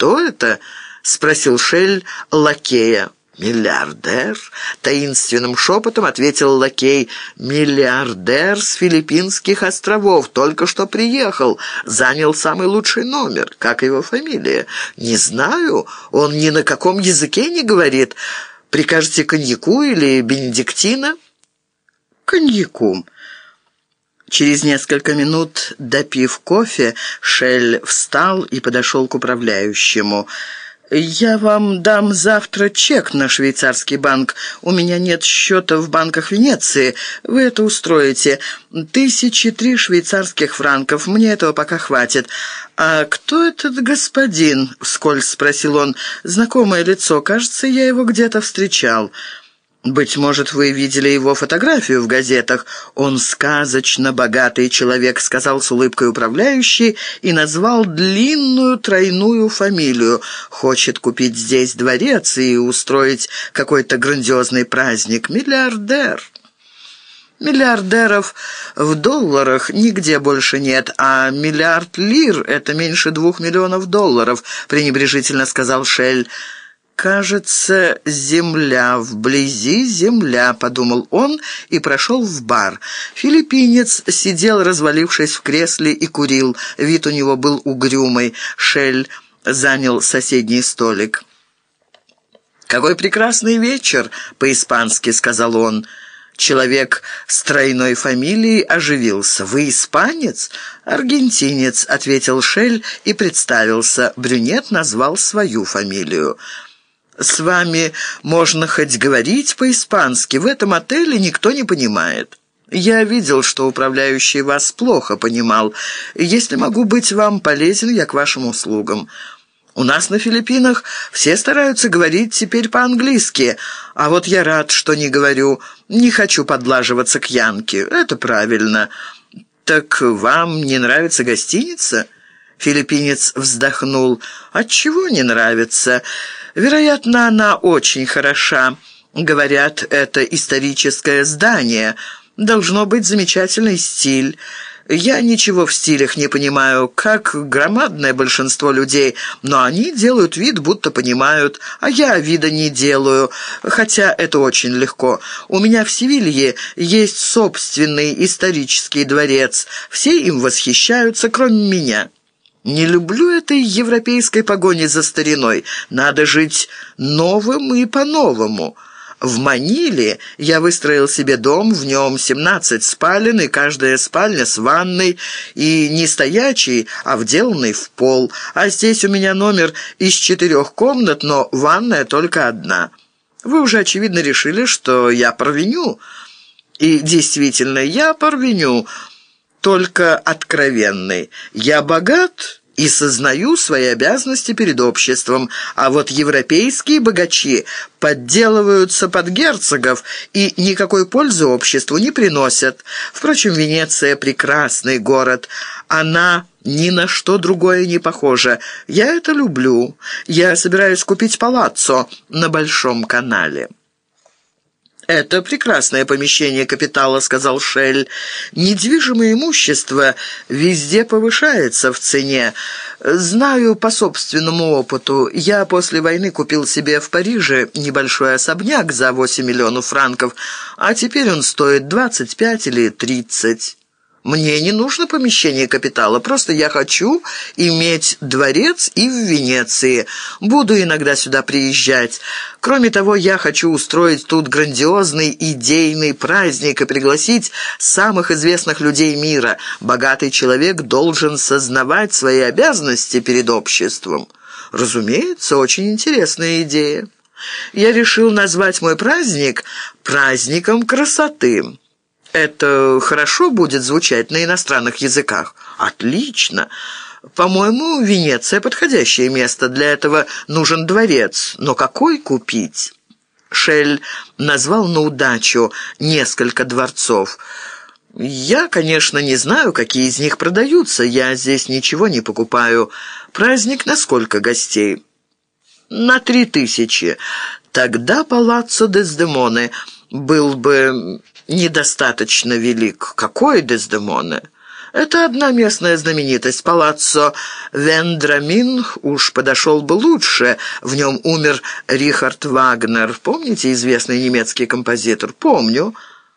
«Кто это?» — спросил Шель лакея. «Миллиардер?» — таинственным шепотом ответил лакей. «Миллиардер с Филиппинских островов. Только что приехал. Занял самый лучший номер. Как его фамилия?» «Не знаю. Он ни на каком языке не говорит. Прикажете коньяку или бенедиктина?» «Коньяку». Через несколько минут, допив кофе, Шель встал и подошел к управляющему. «Я вам дам завтра чек на швейцарский банк. У меня нет счета в банках Венеции. Вы это устроите. Тысячи три швейцарских франков. Мне этого пока хватит. А кто этот господин?» — вскользь спросил он. «Знакомое лицо. Кажется, я его где-то встречал». «Быть может, вы видели его фотографию в газетах. Он сказочно богатый человек», — сказал с улыбкой управляющий и назвал длинную тройную фамилию. «Хочет купить здесь дворец и устроить какой-то грандиозный праздник. Миллиардер». Миллиардеров в долларах нигде больше нет, а миллиард лир — это меньше двух миллионов долларов», — пренебрежительно сказал Шель. «Кажется, земля, вблизи земля», — подумал он и прошел в бар. Филиппинец сидел, развалившись в кресле, и курил. Вид у него был угрюмый. Шель занял соседний столик. «Какой прекрасный вечер!» — по-испански сказал он. Человек с тройной фамилией оживился. «Вы испанец?» «Аргентинец», — ответил Шель и представился. Брюнет назвал свою фамилию. С вами можно хоть говорить по-испански. В этом отеле никто не понимает. Я видел, что управляющий вас плохо понимал. Если могу быть вам полезен, я к вашим услугам. У нас на Филиппинах все стараются говорить теперь по-английски, а вот я рад, что не говорю. Не хочу подлаживаться к Янке. Это правильно. Так вам не нравится гостиница?» Филиппинец вздохнул. «Отчего не нравится?» Вероятно, она очень хороша. Говорят, это историческое здание. Должно быть замечательный стиль. Я ничего в стилях не понимаю, как громадное большинство людей, но они делают вид, будто понимают, а я вида не делаю, хотя это очень легко. У меня в Севилье есть собственный исторический дворец, все им восхищаются, кроме меня». Не люблю этой европейской погони за стариной. Надо жить новым и по-новому. В Маниле я выстроил себе дом, в нем 17 спален, и каждая спальня с ванной, и не стоячий, а вделанный в пол. А здесь у меня номер из четырех комнат, но ванная только одна. Вы уже, очевидно, решили, что я порвеню. И действительно, я порвеню, только откровенный. Я богат и сознаю свои обязанности перед обществом, а вот европейские богачи подделываются под герцогов и никакой пользы обществу не приносят. Впрочем, Венеция — прекрасный город. Она ни на что другое не похожа. Я это люблю. Я собираюсь купить палаццо на Большом канале». «Это прекрасное помещение капитала», — сказал Шель. «Недвижимое имущество везде повышается в цене. Знаю по собственному опыту. Я после войны купил себе в Париже небольшой особняк за 8 миллионов франков, а теперь он стоит 25 или 30». Мне не нужно помещение капитала, просто я хочу иметь дворец и в Венеции. Буду иногда сюда приезжать. Кроме того, я хочу устроить тут грандиозный идейный праздник и пригласить самых известных людей мира. Богатый человек должен сознавать свои обязанности перед обществом. Разумеется, очень интересная идея. Я решил назвать мой праздник «Праздником красоты». Это хорошо будет звучать на иностранных языках? Отлично. По-моему, Венеция — подходящее место. Для этого нужен дворец. Но какой купить? Шель назвал на удачу несколько дворцов. «Я, конечно, не знаю, какие из них продаются. Я здесь ничего не покупаю. Праздник на сколько гостей?» «На три тысячи. Тогда палаццо Дездемоны был бы недостаточно велик. Какой Дездемоне? Это одна местная знаменитость. Палаццо Вендрамин уж подошел бы лучше. В нем умер Рихард Вагнер. Помните известный немецкий композитор? Помню.